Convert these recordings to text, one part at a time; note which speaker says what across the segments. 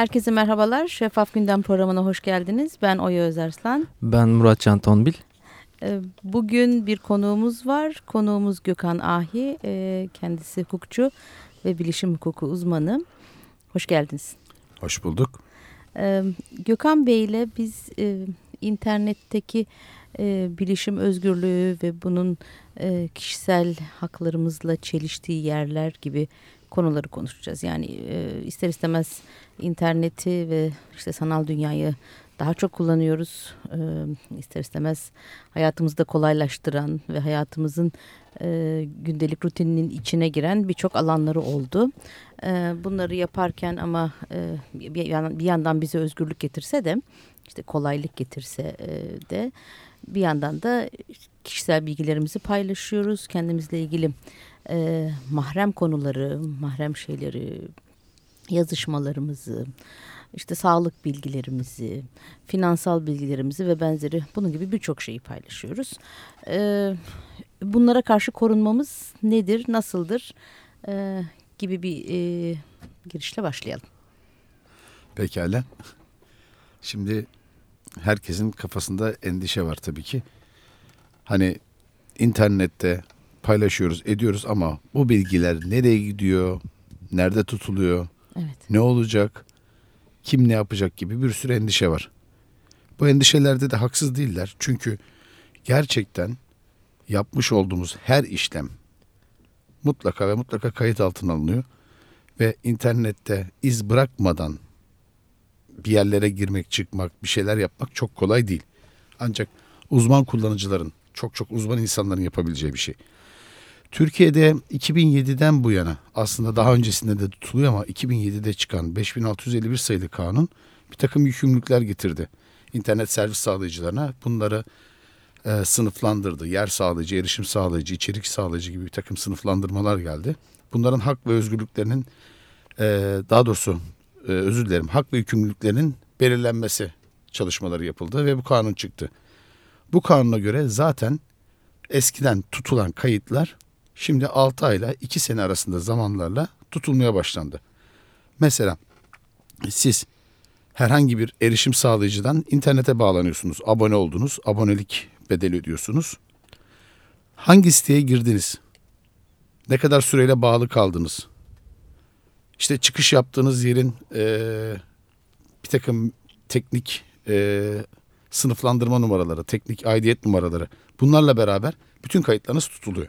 Speaker 1: Herkese merhabalar. Şeffaf Gündem programına hoş geldiniz. Ben Oya Özarslan.
Speaker 2: Ben Murat Can Tonbil.
Speaker 1: Ee, bugün bir konuğumuz var. Konuğumuz Gökhan Ahi. Ee, kendisi hukukçu ve bilişim hukuku uzmanı. Hoş geldiniz.
Speaker 3: Hoş bulduk.
Speaker 1: Ee, Gökhan Bey ile biz e, internetteki e, bilişim özgürlüğü ve bunun e, kişisel haklarımızla çeliştiği yerler gibi konuları konuşacağız. Yani e, ister istemez interneti ve işte sanal dünyayı daha çok kullanıyoruz. E, ister istemez hayatımızda kolaylaştıran ve hayatımızın e, gündelik rutininin içine giren birçok alanları oldu. E, bunları yaparken ama e, bir, yandan, bize özgürlük getirse de işte kolaylık getirse de bir yandan da kişisel bilgilerimizi paylaşıyoruz. Kendimizle ilgili e, mahrem konuları, mahrem şeyleri, yazışmalarımızı, işte sağlık bilgilerimizi, finansal bilgilerimizi ve benzeri bunun gibi birçok şeyi paylaşıyoruz. E, bunlara karşı korunmamız nedir, nasıldır e, gibi bir e, girişle başlayalım.
Speaker 3: Pekala. Şimdi herkesin kafasında endişe var tabii ki. Hani internette paylaşıyoruz, ediyoruz ama bu bilgiler nereye gidiyor, nerede tutuluyor,
Speaker 1: evet.
Speaker 3: ne olacak, kim ne yapacak gibi bir sürü endişe var. Bu endişelerde de haksız değiller. Çünkü gerçekten yapmış olduğumuz her işlem mutlaka ve mutlaka kayıt altına alınıyor ve internette iz bırakmadan bir yerlere girmek, çıkmak, bir şeyler yapmak çok kolay değil. Ancak uzman kullanıcıların, çok çok uzman insanların yapabileceği bir şey. Türkiye'de 2007'den bu yana aslında daha öncesinde de tutuluyor ama 2007'de çıkan 5651 sayılı kanun bir takım yükümlülükler getirdi. İnternet servis sağlayıcılarına bunları e, sınıflandırdı. Yer sağlayıcı, erişim sağlayıcı, içerik sağlayıcı gibi bir takım sınıflandırmalar geldi. Bunların hak ve özgürlüklerinin e, daha doğrusu e, özür dilerim hak ve yükümlülüklerinin belirlenmesi çalışmaları yapıldı ve bu kanun çıktı. Bu kanuna göre zaten eskiden tutulan kayıtlar şimdi 6 ayla 2 sene arasında zamanlarla tutulmaya başlandı. Mesela siz herhangi bir erişim sağlayıcıdan internete bağlanıyorsunuz. Abone oldunuz. Abonelik bedeli ödüyorsunuz. Hangi siteye girdiniz? Ne kadar süreyle bağlı kaldınız? İşte çıkış yaptığınız yerin e, bir takım teknik e, sınıflandırma numaraları, teknik aidiyet numaraları bunlarla beraber bütün kayıtlarınız tutuluyor.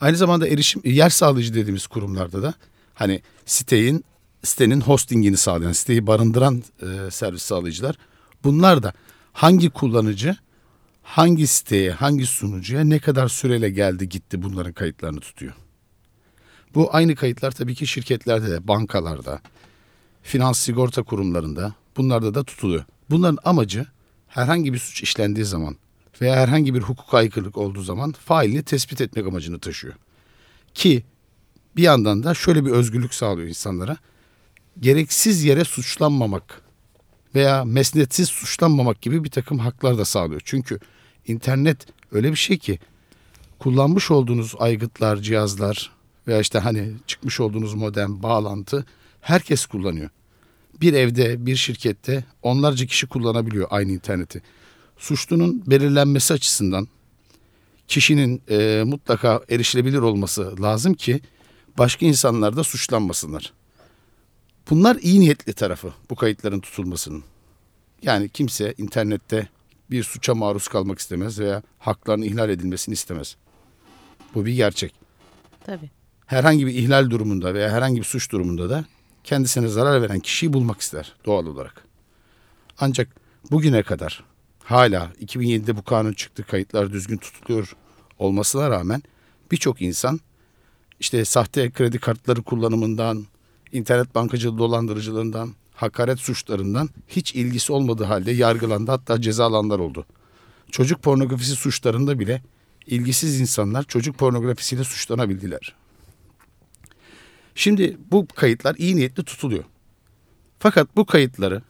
Speaker 3: Aynı zamanda erişim yer sağlayıcı dediğimiz kurumlarda da hani sitenin sitenin hostingini sağlayan, siteyi barındıran e, servis sağlayıcılar bunlar da hangi kullanıcı hangi siteye, hangi sunucuya ne kadar süreyle geldi gitti bunların kayıtlarını tutuyor. Bu aynı kayıtlar tabii ki şirketlerde de, bankalarda, finans sigorta kurumlarında bunlarda da tutuluyor. Bunların amacı herhangi bir suç işlendiği zaman veya herhangi bir hukuk aykırılık olduğu zaman failini tespit etmek amacını taşıyor. Ki bir yandan da şöyle bir özgürlük sağlıyor insanlara. Gereksiz yere suçlanmamak veya mesnetsiz suçlanmamak gibi bir takım haklar da sağlıyor. Çünkü internet öyle bir şey ki kullanmış olduğunuz aygıtlar, cihazlar veya işte hani çıkmış olduğunuz modem, bağlantı herkes kullanıyor. Bir evde, bir şirkette onlarca kişi kullanabiliyor aynı interneti. Suçlunun belirlenmesi açısından kişinin e, mutlaka erişilebilir olması lazım ki başka insanlar da suçlanmasınlar. Bunlar iyi niyetli tarafı bu kayıtların tutulmasının. Yani kimse internette bir suça maruz kalmak istemez veya haklarının ihlal edilmesini istemez. Bu bir gerçek.
Speaker 1: Tabii.
Speaker 3: Herhangi bir ihlal durumunda veya herhangi bir suç durumunda da kendisine zarar veren kişiyi bulmak ister doğal olarak. Ancak bugüne kadar hala 2007'de bu kanun çıktı kayıtlar düzgün tutuluyor olmasına rağmen birçok insan işte sahte kredi kartları kullanımından, internet bankacılığı dolandırıcılığından, hakaret suçlarından hiç ilgisi olmadığı halde yargılandı hatta cezalanlar oldu. Çocuk pornografisi suçlarında bile ilgisiz insanlar çocuk pornografisiyle suçlanabildiler. Şimdi bu kayıtlar iyi niyetli tutuluyor. Fakat bu kayıtları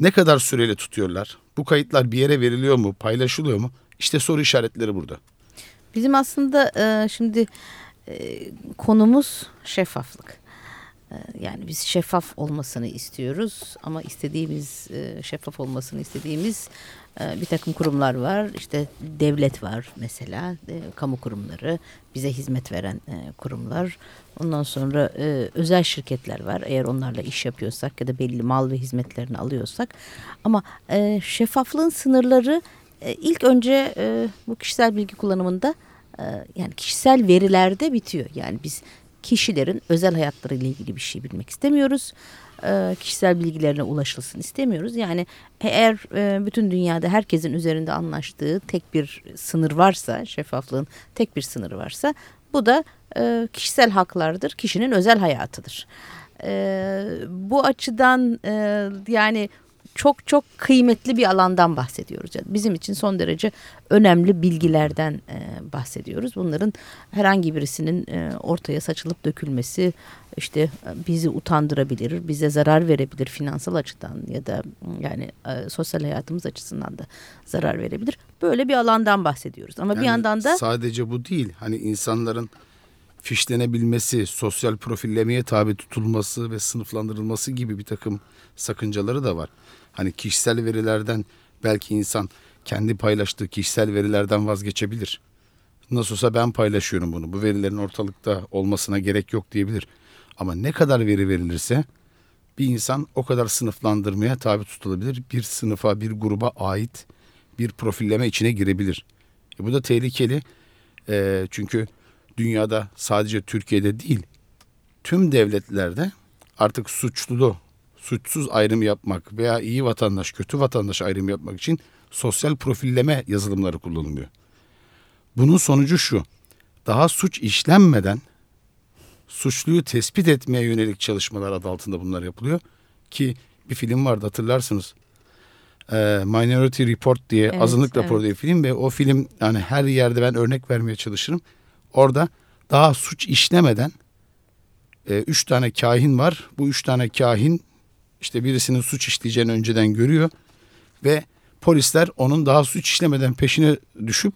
Speaker 3: ne kadar süreli tutuyorlar? Bu kayıtlar bir yere veriliyor mu, paylaşılıyor mu? İşte soru işaretleri burada.
Speaker 1: Bizim aslında e, şimdi e, konumuz şeffaflık. Yani biz şeffaf olmasını istiyoruz ama istediğimiz e, şeffaf olmasını istediğimiz e, bir takım kurumlar var. İşte devlet var mesela, kamu kurumları, bize hizmet veren kurumlar. Ondan sonra özel şirketler var. Eğer onlarla iş yapıyorsak ya da belli mal ve hizmetlerini alıyorsak. Ama şeffaflığın sınırları ilk önce bu kişisel bilgi kullanımında yani kişisel verilerde bitiyor. Yani biz kişilerin özel hayatları ile ilgili bir şey bilmek istemiyoruz. E, kişisel bilgilerine ulaşılsın istemiyoruz. Yani eğer e, bütün dünyada herkesin üzerinde anlaştığı tek bir sınır varsa, şeffaflığın tek bir sınırı varsa bu da e, kişisel haklardır, kişinin özel hayatıdır. E, bu açıdan e, yani çok çok kıymetli bir alandan bahsediyoruz. Bizim için son derece önemli bilgilerden e, bahsediyoruz. Bunların herhangi birisinin e, ortaya saçılıp dökülmesi işte e, bizi utandırabilir, bize zarar verebilir finansal açıdan ya da yani e, sosyal hayatımız açısından da zarar verebilir. Böyle bir alandan bahsediyoruz. Ama yani bir yandan da
Speaker 3: sadece bu değil. Hani insanların fişlenebilmesi, sosyal profillemeye tabi tutulması ve sınıflandırılması gibi bir takım sakıncaları da var. Hani kişisel verilerden belki insan kendi paylaştığı kişisel verilerden vazgeçebilir. Nasıl olsa ben paylaşıyorum bunu. Bu verilerin ortalıkta olmasına gerek yok diyebilir. Ama ne kadar veri verilirse bir insan o kadar sınıflandırmaya tabi tutulabilir. Bir sınıfa, bir gruba ait bir profilleme içine girebilir. E bu da tehlikeli. E, çünkü dünyada sadece Türkiye'de değil, tüm devletlerde artık suçlulu suçsuz ayrım yapmak veya iyi vatandaş, kötü vatandaş ayrım yapmak için sosyal profilleme yazılımları kullanılıyor. Bunun sonucu şu. Daha suç işlenmeden suçluyu tespit etmeye yönelik çalışmalar adı altında bunlar yapılıyor. Ki bir film vardı hatırlarsınız. Ee, Minority Report diye evet, azınlık evet. raporu diye film ve o film yani her yerde ben örnek vermeye çalışırım. Orada daha suç işlemeden e, üç tane kahin var. Bu üç tane kahin işte birisinin suç işleyeceğini önceden görüyor ve polisler onun daha suç işlemeden peşine düşüp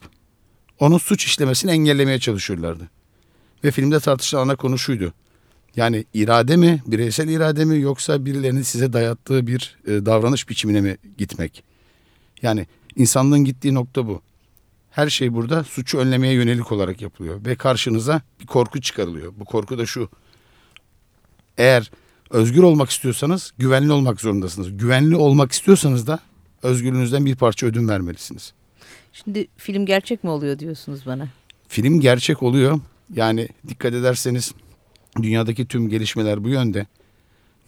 Speaker 3: onun suç işlemesini engellemeye çalışıyorlardı. Ve filmde tartışılan ana konu şuydu. Yani irade mi, bireysel irade mi yoksa birilerinin size dayattığı bir e, davranış biçimine mi gitmek? Yani insanlığın gittiği nokta bu. Her şey burada suçu önlemeye yönelik olarak yapılıyor ve karşınıza bir korku çıkarılıyor. Bu korku da şu. Eğer Özgür olmak istiyorsanız güvenli olmak zorundasınız. Güvenli olmak istiyorsanız da özgürlüğünüzden bir parça ödün vermelisiniz.
Speaker 1: Şimdi film gerçek mi oluyor diyorsunuz bana?
Speaker 3: Film gerçek oluyor. Yani dikkat ederseniz dünyadaki tüm gelişmeler bu yönde.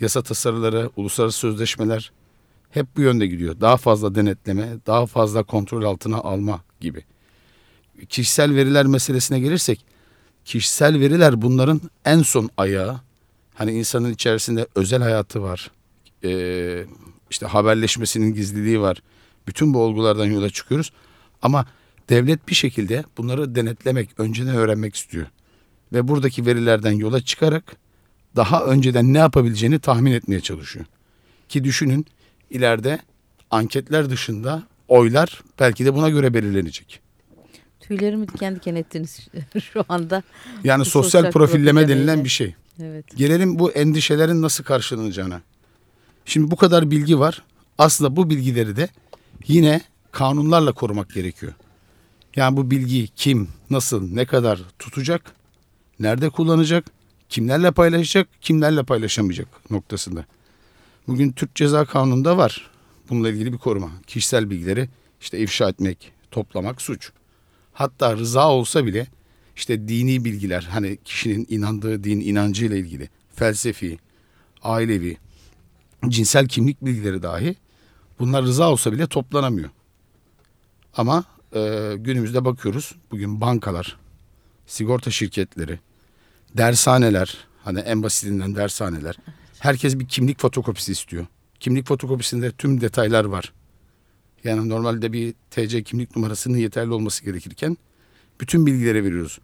Speaker 3: Yasa tasarıları, uluslararası sözleşmeler hep bu yönde gidiyor. Daha fazla denetleme, daha fazla kontrol altına alma gibi. Kişisel veriler meselesine gelirsek, kişisel veriler bunların en son ayağı Hani insanın içerisinde özel hayatı var. Ee, işte haberleşmesinin gizliliği var. Bütün bu olgulardan yola çıkıyoruz. Ama devlet bir şekilde bunları denetlemek, önceden öğrenmek istiyor. Ve buradaki verilerden yola çıkarak daha önceden ne yapabileceğini tahmin etmeye çalışıyor. Ki düşünün ileride anketler dışında oylar belki de buna göre belirlenecek.
Speaker 1: Tüylerimi diken diken ettiniz şu anda.
Speaker 3: Yani sosyal, sosyal profilleme denilen bir şey. Evet. Gelelim bu endişelerin nasıl karşılanacağına. Şimdi bu kadar bilgi var. Aslında bu bilgileri de yine kanunlarla korumak gerekiyor. Yani bu bilgiyi kim, nasıl, ne kadar tutacak, nerede kullanacak, kimlerle paylaşacak, kimlerle paylaşamayacak noktasında. Bugün Türk Ceza Kanunu'nda var bununla ilgili bir koruma. Kişisel bilgileri işte ifşa etmek, toplamak suç. Hatta rıza olsa bile işte dini bilgiler hani kişinin inandığı din inancıyla ilgili felsefi, ailevi, cinsel kimlik bilgileri dahi bunlar rıza olsa bile toplanamıyor. Ama e, günümüzde bakıyoruz bugün bankalar, sigorta şirketleri, dershaneler hani en basitinden dershaneler herkes bir kimlik fotokopisi istiyor. Kimlik fotokopisinde tüm detaylar var. Yani normalde bir TC kimlik numarasının yeterli olması gerekirken bütün bilgileri veriyoruz.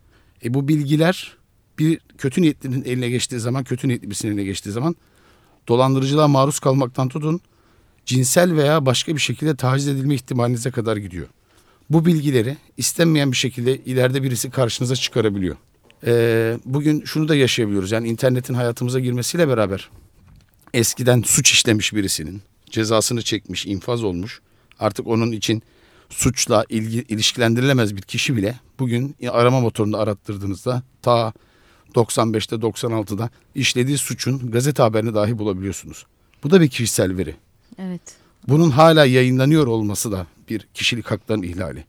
Speaker 3: E bu bilgiler bir kötü niyetlinin eline geçtiği zaman, kötü niyetli birisinin eline geçtiği zaman dolandırıcılığa maruz kalmaktan tutun cinsel veya başka bir şekilde taciz edilme ihtimalinize kadar gidiyor. Bu bilgileri istenmeyen bir şekilde ileride birisi karşınıza çıkarabiliyor. Ee, bugün şunu da yaşayabiliyoruz. Yani internetin hayatımıza girmesiyle beraber eskiden suç işlemiş birisinin cezasını çekmiş, infaz olmuş. Artık onun için suçla ilgi, ilişkilendirilemez bir kişi bile bugün arama motorunda arattırdığınızda ta 95'te 96'da işlediği suçun gazete haberini dahi bulabiliyorsunuz. Bu da bir kişisel veri.
Speaker 4: Evet.
Speaker 3: Bunun hala yayınlanıyor olması da bir kişilik haklarının ihlali.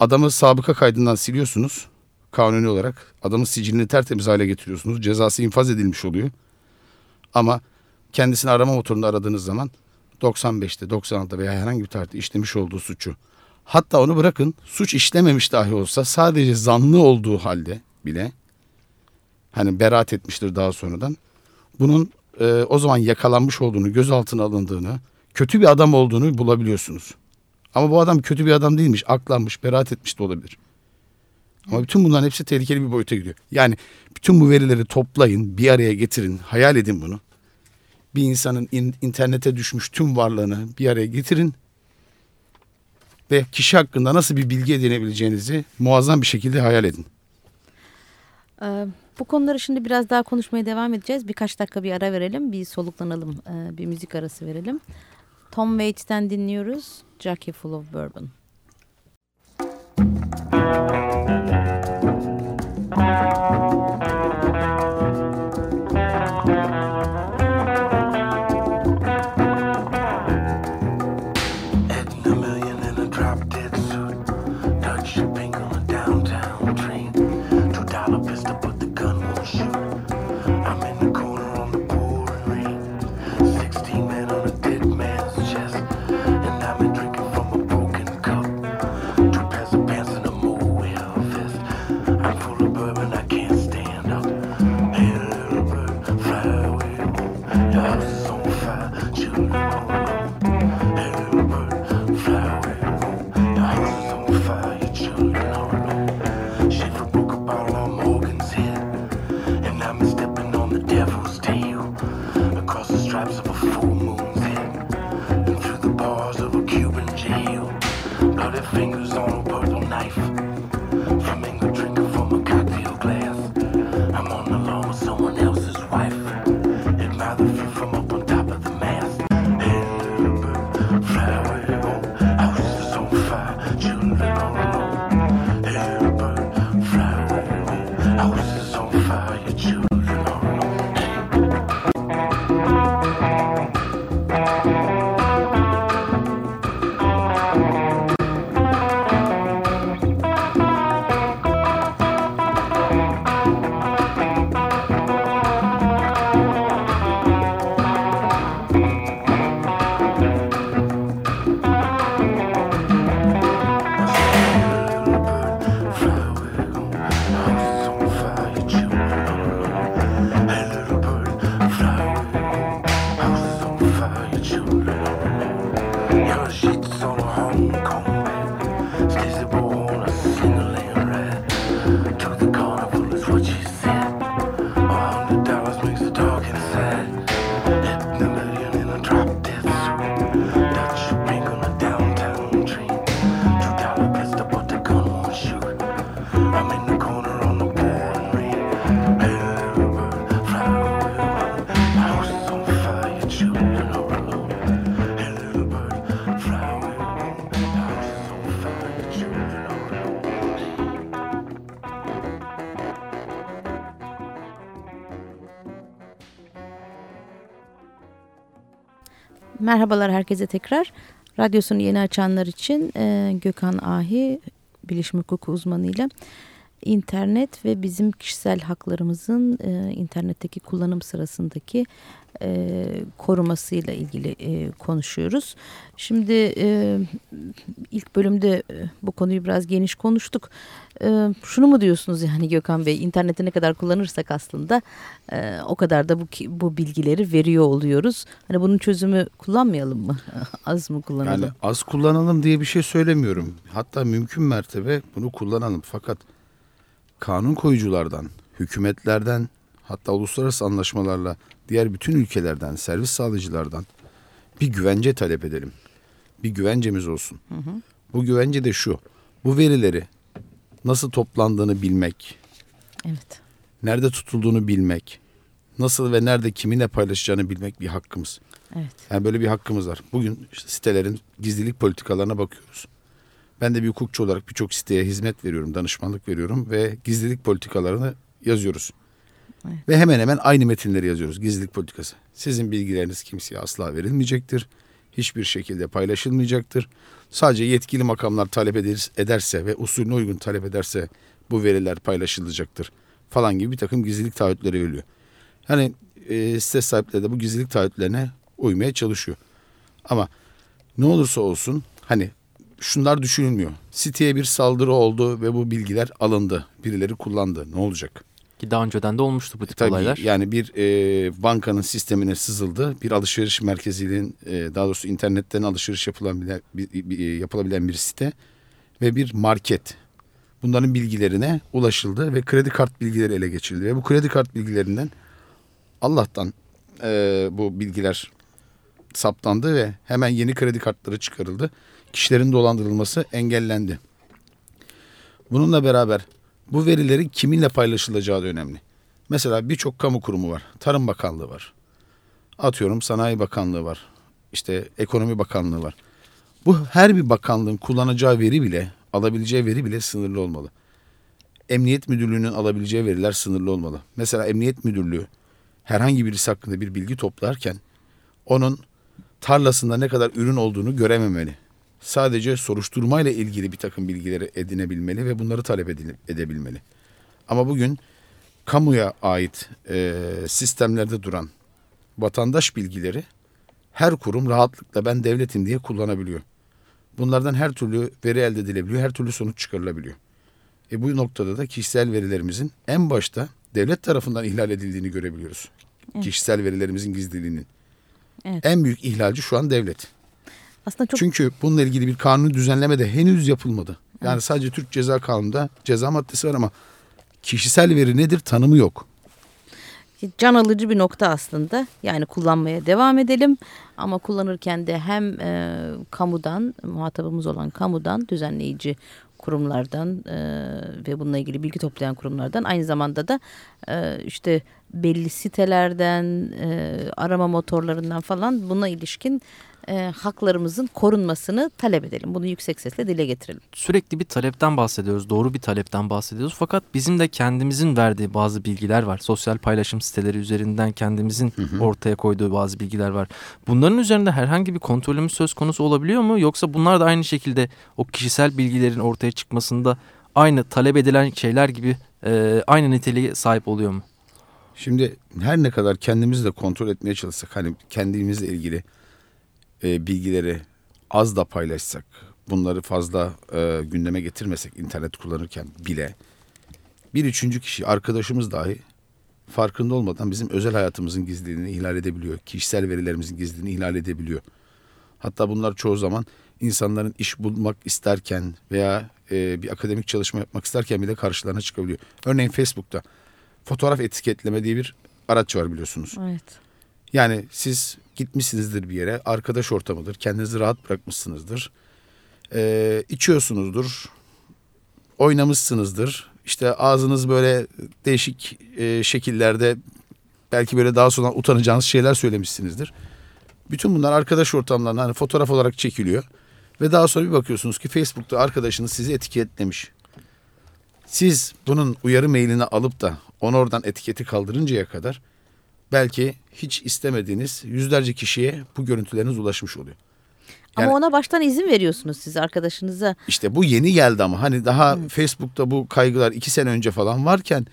Speaker 3: Adamı sabıka kaydından siliyorsunuz kanuni olarak. Adamın sicilini tertemiz hale getiriyorsunuz. Cezası infaz edilmiş oluyor. Ama kendisini arama motorunda aradığınız zaman 95'te 96'da veya herhangi bir tarihte işlemiş olduğu suçu hatta onu bırakın suç işlememiş dahi olsa sadece zanlı olduğu halde bile hani beraat etmiştir daha sonradan bunun e, o zaman yakalanmış olduğunu gözaltına alındığını kötü bir adam olduğunu bulabiliyorsunuz. Ama bu adam kötü bir adam değilmiş aklanmış beraat etmiş de olabilir. Ama bütün bunların hepsi tehlikeli bir boyuta gidiyor. Yani bütün bu verileri toplayın, bir araya getirin, hayal edin bunu. Bir insanın in, internete düşmüş tüm varlığını bir araya getirin ve kişi hakkında nasıl bir bilgi edinebileceğinizi muazzam bir şekilde hayal edin.
Speaker 4: Ee, bu konuları şimdi biraz daha konuşmaya devam edeceğiz. Birkaç dakika bir ara verelim, bir soluklanalım, ee, bir müzik arası verelim. Tom Waits'ten dinliyoruz. Jackie Full of Bourbon. Régit sans Merhabalar herkese tekrar. Radyosunu yeni açanlar için e, Gökhan Ahi, bilişim hukuku uzmanıyla internet ve bizim kişisel haklarımızın e, internetteki kullanım sırasındaki e, korumasıyla ilgili e, konuşuyoruz. Şimdi e, ilk bölümde e, bu konuyu biraz geniş konuştuk. E, şunu mu diyorsunuz yani Gökhan Bey interneti ne kadar kullanırsak aslında e, o kadar da bu bu bilgileri veriyor oluyoruz. Hani bunun çözümü kullanmayalım mı? az mı kullanalım?
Speaker 3: Yani az kullanalım diye bir şey söylemiyorum. Hatta mümkün mertebe bunu kullanalım. Fakat kanun koyuculardan, hükümetlerden hatta uluslararası anlaşmalarla diğer bütün ülkelerden, servis sağlayıcılardan bir güvence talep edelim. Bir güvencemiz olsun. Hı hı. Bu güvence de şu. Bu verileri nasıl toplandığını bilmek.
Speaker 4: Evet.
Speaker 3: nerede tutulduğunu bilmek, nasıl ve nerede kiminle paylaşacağını bilmek bir hakkımız.
Speaker 1: Evet.
Speaker 3: Yani böyle bir hakkımız var. Bugün işte sitelerin gizlilik politikalarına bakıyoruz. Ben de bir hukukçu olarak birçok siteye hizmet veriyorum, danışmanlık veriyorum ve gizlilik politikalarını yazıyoruz.
Speaker 1: Evet.
Speaker 3: Ve hemen hemen aynı metinleri yazıyoruz. Gizlilik politikası. Sizin bilgileriniz kimseye asla verilmeyecektir. Hiçbir şekilde paylaşılmayacaktır. Sadece yetkili makamlar talep ederse ve usulüne uygun talep ederse bu veriler paylaşılacaktır falan gibi bir takım gizlilik taahhütleri veriliyor. Yani e, site sahipleri de bu gizlilik taahhütlerine uymaya çalışıyor. Ama ne olursa olsun hani şunlar düşünülmüyor. Siteye bir saldırı oldu ve bu bilgiler alındı. Birileri kullandı. Ne olacak?
Speaker 2: Ki daha önceden de olmuştu bu tip
Speaker 3: Tabii
Speaker 2: olaylar.
Speaker 3: yani bir e, bankanın sistemine sızıldı. Bir alışveriş merkezinin e, daha doğrusu internetten alışveriş yapılabilen, bir, bir, yapılabilen bir site ve bir market. Bunların bilgilerine ulaşıldı ve kredi kart bilgileri ele geçirildi. Ve bu kredi kart bilgilerinden Allah'tan e, bu bilgiler saptandı ve hemen yeni kredi kartları çıkarıldı. Kişilerin dolandırılması engellendi. Bununla beraber bu verilerin kiminle paylaşılacağı da önemli. Mesela birçok kamu kurumu var. Tarım Bakanlığı var. Atıyorum Sanayi Bakanlığı var. İşte Ekonomi Bakanlığı var. Bu her bir bakanlığın kullanacağı veri bile, alabileceği veri bile sınırlı olmalı. Emniyet Müdürlüğü'nün alabileceği veriler sınırlı olmalı. Mesela Emniyet Müdürlüğü herhangi birisi hakkında bir bilgi toplarken onun tarlasında ne kadar ürün olduğunu görememeli. Sadece soruşturmayla ilgili bir takım bilgileri edinebilmeli ve bunları talep edebilmeli. Ama bugün kamuya ait e, sistemlerde duran vatandaş bilgileri her kurum rahatlıkla ben devletim diye kullanabiliyor. Bunlardan her türlü veri elde edilebiliyor, her türlü sonuç çıkarılabiliyor. E bu noktada da kişisel verilerimizin en başta devlet tarafından ihlal edildiğini görebiliyoruz. Evet. Kişisel verilerimizin gizliliğinin. Evet. En büyük ihlalci şu an devlet. Aslında çok... Çünkü bununla ilgili bir kanuni düzenleme de henüz yapılmadı. Yani evet. sadece Türk Ceza Kanunu'nda ceza maddesi var ama kişisel veri nedir tanımı yok.
Speaker 1: Can alıcı bir nokta aslında. Yani kullanmaya devam edelim ama kullanırken de hem e, kamudan, muhatabımız olan kamudan, düzenleyici kurumlardan e, ve bununla ilgili bilgi toplayan kurumlardan aynı zamanda da e, işte belli sitelerden, e, arama motorlarından falan buna ilişkin e, haklarımızın korunmasını talep edelim. Bunu yüksek sesle dile getirelim.
Speaker 2: Sürekli bir talepten bahsediyoruz. Doğru bir talepten bahsediyoruz. Fakat bizim de kendimizin verdiği bazı bilgiler var. Sosyal paylaşım siteleri üzerinden kendimizin hı hı. ortaya koyduğu bazı bilgiler var. Bunların üzerinde herhangi bir kontrolümüz söz konusu olabiliyor mu? Yoksa bunlar da aynı şekilde o kişisel bilgilerin ortaya çıkmasında aynı talep edilen şeyler gibi e, aynı niteliğe sahip oluyor mu?
Speaker 3: Şimdi her ne kadar kendimizi de kontrol etmeye çalışsak hani kendimizle ilgili e, bilgileri az da paylaşsak, bunları fazla e, gündeme getirmesek internet kullanırken bile bir üçüncü kişi arkadaşımız dahi farkında olmadan bizim özel hayatımızın gizliliğini ihlal edebiliyor. Kişisel verilerimizin gizliliğini ihlal edebiliyor. Hatta bunlar çoğu zaman insanların iş bulmak isterken veya e, bir akademik çalışma yapmak isterken bile karşılarına çıkabiliyor. Örneğin Facebook'ta fotoğraf etiketleme diye bir araç var biliyorsunuz.
Speaker 1: Evet.
Speaker 3: Yani siz gitmişsinizdir bir yere, arkadaş ortamıdır, kendinizi rahat bırakmışsınızdır. Ee, içiyorsunuzdur, oynamışsınızdır. İşte ağzınız böyle değişik e, şekillerde belki böyle daha sonra utanacağınız şeyler söylemişsinizdir. Bütün bunlar arkadaş ortamlarında hani fotoğraf olarak çekiliyor. Ve daha sonra bir bakıyorsunuz ki Facebook'ta arkadaşınız sizi etiketlemiş. Siz bunun uyarı mailini alıp da onu oradan etiketi kaldırıncaya kadar belki hiç istemediğiniz yüzlerce kişiye bu görüntüleriniz ulaşmış oluyor.
Speaker 1: Yani, ama ona baştan izin veriyorsunuz siz arkadaşınıza.
Speaker 3: İşte bu yeni geldi ama hani daha evet. Facebook'ta bu kaygılar iki sene önce falan varken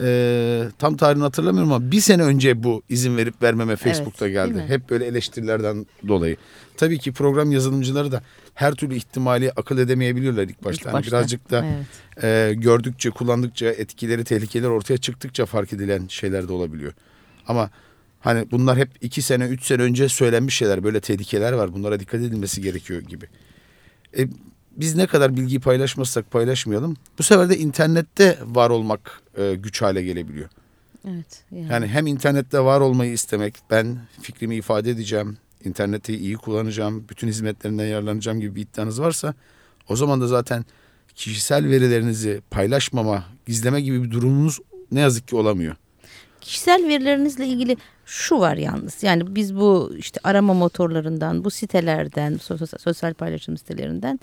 Speaker 3: e, tam tarihini hatırlamıyorum ama bir sene önce bu izin verip vermeme Facebook'ta evet, geldi. Hep böyle eleştirilerden dolayı. Tabii ki program yazılımcıları da her türlü ihtimali akıl edemeyebiliyorlar ilk başta. İlk başta. Yani birazcık da evet. e, gördükçe, kullandıkça, etkileri, tehlikeler ortaya çıktıkça fark edilen şeyler de olabiliyor. Ama hani bunlar hep iki sene, üç sene önce söylenmiş şeyler. Böyle tehlikeler var. Bunlara dikkat edilmesi gerekiyor gibi. E, biz ne kadar bilgiyi paylaşmazsak paylaşmayalım. Bu sefer de internette var olmak e, güç hale gelebiliyor.
Speaker 1: Evet.
Speaker 3: Yani. yani hem internette var olmayı istemek, ben fikrimi ifade edeceğim, interneti iyi kullanacağım, bütün hizmetlerinden yararlanacağım gibi bir iddianız varsa o zaman da zaten kişisel verilerinizi paylaşmama, gizleme gibi bir durumunuz ne yazık ki olamıyor.
Speaker 1: Kişisel verilerinizle ilgili şu var yalnız. Yani biz bu işte arama motorlarından, bu sitelerden, sosyal, paylaşım sitelerinden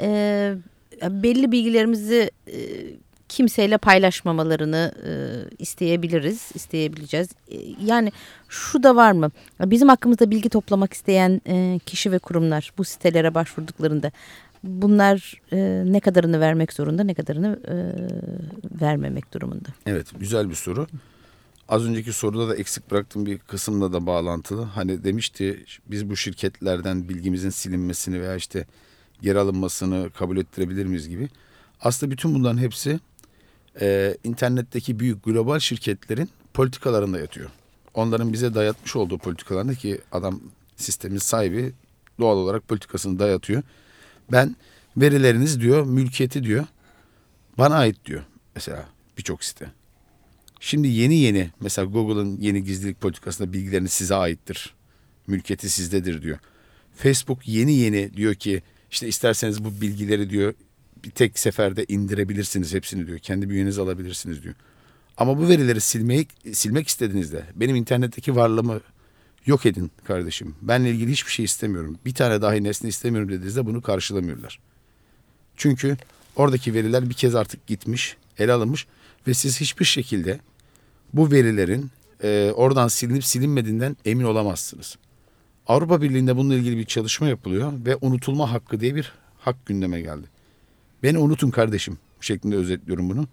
Speaker 1: e, belli bilgilerimizi e, kimseyle paylaşmamalarını e, isteyebiliriz, isteyebileceğiz. E, yani şu da var mı? Bizim hakkımızda bilgi toplamak isteyen e, kişi ve kurumlar bu sitelere başvurduklarında bunlar e, ne kadarını vermek zorunda, ne kadarını e, vermemek durumunda?
Speaker 3: Evet, güzel bir soru. Az önceki soruda da eksik bıraktığım bir kısımla da bağlantılı. Hani demişti biz bu şirketlerden bilgimizin silinmesini veya işte geri alınmasını kabul ettirebilir miyiz gibi. Aslında bütün bunların hepsi e, internetteki büyük global şirketlerin politikalarında yatıyor. Onların bize dayatmış olduğu politikalarında ki adam sistemin sahibi doğal olarak politikasını dayatıyor. Ben verileriniz diyor, mülkiyeti diyor, bana ait diyor mesela birçok site. Şimdi yeni yeni mesela Google'ın yeni gizlilik politikasında bilgileriniz size aittir. Mülkiyeti sizdedir diyor. Facebook yeni yeni diyor ki işte isterseniz bu bilgileri diyor bir tek seferde indirebilirsiniz hepsini diyor. Kendi bünyenize alabilirsiniz diyor. Ama bu verileri silmeyi, silmek istediğinizde benim internetteki varlığımı yok edin kardeşim. Benle ilgili hiçbir şey istemiyorum. Bir tane dahi nesne istemiyorum dediğinizde bunu karşılamıyorlar. Çünkü oradaki veriler bir kez artık gitmiş, ele alınmış ve siz hiçbir şekilde bu verilerin e, oradan silinip silinmediğinden emin olamazsınız. Avrupa Birliği'nde bununla ilgili bir çalışma yapılıyor ve unutulma hakkı diye bir hak gündeme geldi. Beni unutun kardeşim şeklinde özetliyorum bunu.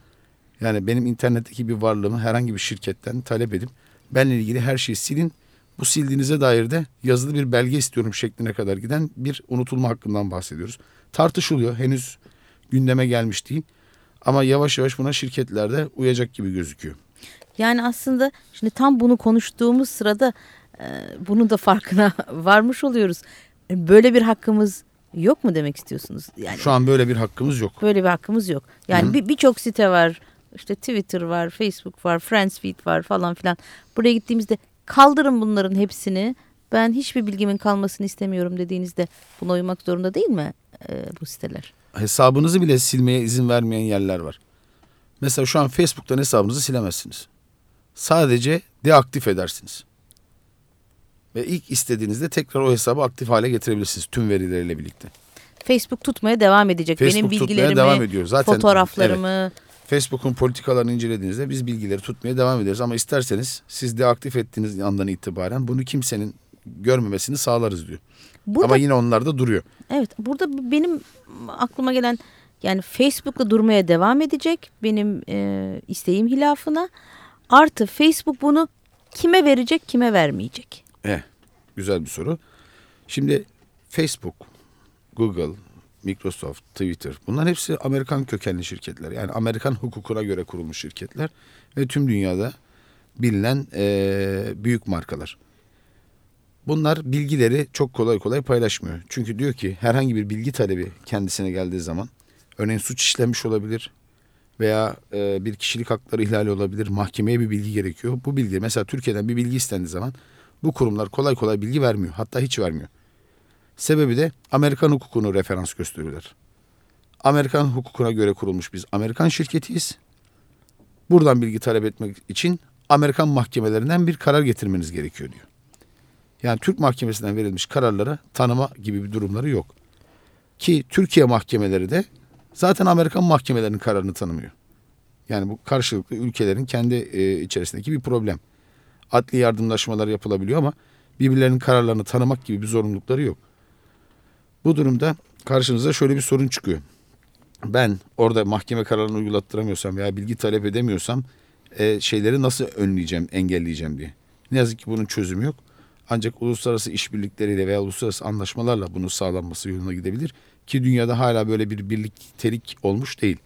Speaker 3: Yani benim internetteki bir varlığımı herhangi bir şirketten talep edip benle ilgili her şeyi silin. Bu sildiğinize dair de yazılı bir belge istiyorum şekline kadar giden bir unutulma hakkından bahsediyoruz. Tartışılıyor. Henüz gündeme gelmiş değil. Ama yavaş yavaş buna şirketlerde uyacak gibi gözüküyor.
Speaker 1: Yani aslında şimdi tam bunu konuştuğumuz sırada e, bunun da farkına varmış oluyoruz. E, böyle bir hakkımız yok mu demek istiyorsunuz?
Speaker 3: Yani Şu an böyle bir hakkımız yok.
Speaker 1: Böyle bir hakkımız yok. Yani birçok bir site var. İşte Twitter var, Facebook var, Friendsfeed var falan filan. Buraya gittiğimizde kaldırın bunların hepsini. Ben hiçbir bilgimin kalmasını istemiyorum dediğinizde buna uymak zorunda değil mi e, bu siteler?
Speaker 3: Hesabınızı bile silmeye izin vermeyen yerler var. Mesela şu an Facebook'tan hesabınızı silemezsiniz. Sadece deaktif edersiniz. Ve ilk istediğinizde tekrar o hesabı aktif hale getirebilirsiniz tüm verileriyle birlikte.
Speaker 1: Facebook tutmaya devam edecek. Facebook Benim bilgilerimi, devam ediyor. Zaten, fotoğraflarımı. Evet,
Speaker 3: Facebook'un politikalarını incelediğinizde biz bilgileri tutmaya devam ederiz. Ama isterseniz siz deaktif ettiğiniz andan itibaren bunu kimsenin görmemesini sağlarız diyor. Burada, Ama yine onlar da duruyor.
Speaker 1: Evet burada benim aklıma gelen yani Facebook'la durmaya devam edecek. Benim e, isteğim hilafına. Artı Facebook bunu kime verecek kime vermeyecek?
Speaker 3: Eh, güzel bir soru. Şimdi Facebook, Google, Microsoft, Twitter bunlar hepsi Amerikan kökenli şirketler. Yani Amerikan hukukuna göre kurulmuş şirketler ve tüm dünyada bilinen e, büyük markalar. Bunlar bilgileri çok kolay kolay paylaşmıyor. Çünkü diyor ki herhangi bir bilgi talebi kendisine geldiği zaman örneğin suç işlenmiş olabilir, veya e, bir kişilik hakları ihlali olabilir. Mahkemeye bir bilgi gerekiyor. Bu bilgi mesela Türkiye'den bir bilgi istendiği zaman bu kurumlar kolay kolay bilgi vermiyor. Hatta hiç vermiyor. Sebebi de Amerikan hukukunu referans gösteriyorlar. Amerikan hukukuna göre kurulmuş biz Amerikan şirketiyiz. Buradan bilgi talep etmek için Amerikan mahkemelerinden bir karar getirmeniz gerekiyor diyor. Yani Türk mahkemesinden verilmiş kararlara tanıma gibi bir durumları yok. Ki Türkiye mahkemeleri de zaten Amerikan mahkemelerinin kararını tanımıyor. Yani bu karşılıklı ülkelerin kendi e, içerisindeki bir problem. Adli yardımlaşmalar yapılabiliyor ama birbirlerinin kararlarını tanımak gibi bir zorunlulukları yok. Bu durumda karşınıza şöyle bir sorun çıkıyor. Ben orada mahkeme kararını uygulattıramıyorsam veya bilgi talep edemiyorsam e, şeyleri nasıl önleyeceğim, engelleyeceğim diye. Ne yazık ki bunun çözümü yok. Ancak uluslararası işbirlikleriyle veya uluslararası anlaşmalarla bunu sağlanması yoluna gidebilir. Ki dünyada hala böyle bir birlik terik olmuş değil.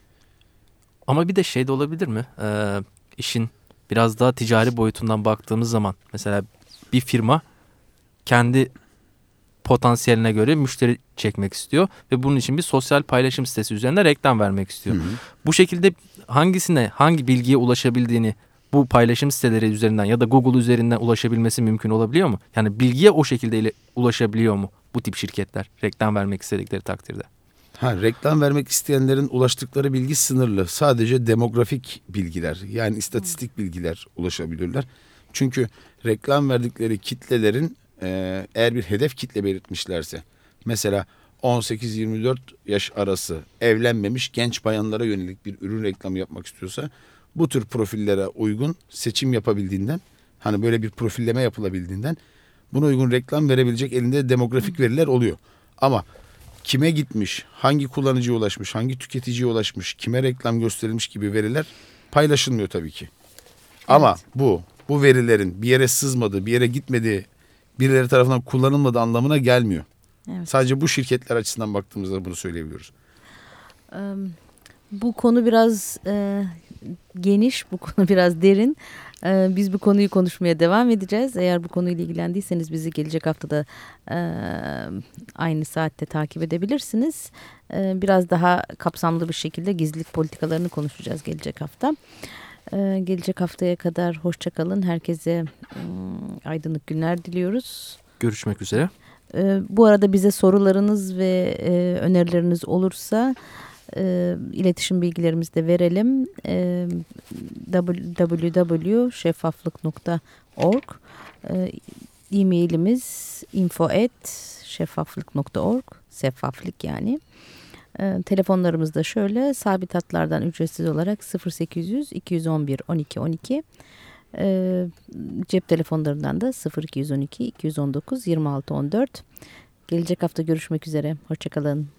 Speaker 2: Ama bir de şey de olabilir mi? Ee, işin biraz daha ticari boyutundan baktığımız zaman mesela bir firma kendi potansiyeline göre müşteri çekmek istiyor ve bunun için bir sosyal paylaşım sitesi üzerinde reklam vermek istiyor. Hı hı. Bu şekilde hangisine hangi bilgiye ulaşabildiğini bu paylaşım siteleri üzerinden ya da Google üzerinden ulaşabilmesi mümkün olabiliyor mu? Yani bilgiye o şekilde ulaşabiliyor mu bu tip şirketler reklam vermek istedikleri takdirde?
Speaker 3: Ha, reklam vermek isteyenlerin ulaştıkları bilgi sınırlı. Sadece demografik bilgiler yani istatistik bilgiler ulaşabilirler. Çünkü reklam verdikleri kitlelerin e, eğer bir hedef kitle belirtmişlerse mesela 18-24 yaş arası evlenmemiş genç bayanlara yönelik bir ürün reklamı yapmak istiyorsa bu tür profillere uygun seçim yapabildiğinden hani böyle bir profilleme yapılabildiğinden buna uygun reklam verebilecek elinde demografik veriler oluyor. Ama kime gitmiş, hangi kullanıcıya ulaşmış, hangi tüketiciye ulaşmış, kime reklam gösterilmiş gibi veriler paylaşılmıyor tabii ki. Ama evet. bu bu verilerin bir yere sızmadığı, bir yere gitmediği, birileri tarafından kullanılmadığı anlamına gelmiyor. Evet. Sadece bu şirketler açısından baktığımızda bunu söyleyebiliyoruz.
Speaker 1: Bu konu biraz e, geniş, bu konu biraz derin. E, biz bu konuyu konuşmaya devam edeceğiz. Eğer bu konuyla ilgilendiyseniz bizi gelecek haftada e, aynı saatte takip edebilirsiniz. E, biraz daha kapsamlı bir şekilde gizlilik politikalarını konuşacağız gelecek hafta. E, gelecek haftaya kadar hoşçakalın. Herkese e, aydınlık günler diliyoruz.
Speaker 2: Görüşmek üzere.
Speaker 1: E, bu arada bize sorularınız ve önerileriniz olursa e, iletişim bilgilerimizi de verelim. E, www.şeffaflık.org e, e-mailimiz info@şeffaflık.org şeffaflık yani. E, telefonlarımız da şöyle sabit hatlardan ücretsiz olarak 0800 211 12 12 e, cep telefonlarından da 0212 219 26 14 gelecek hafta görüşmek üzere hoşçakalın.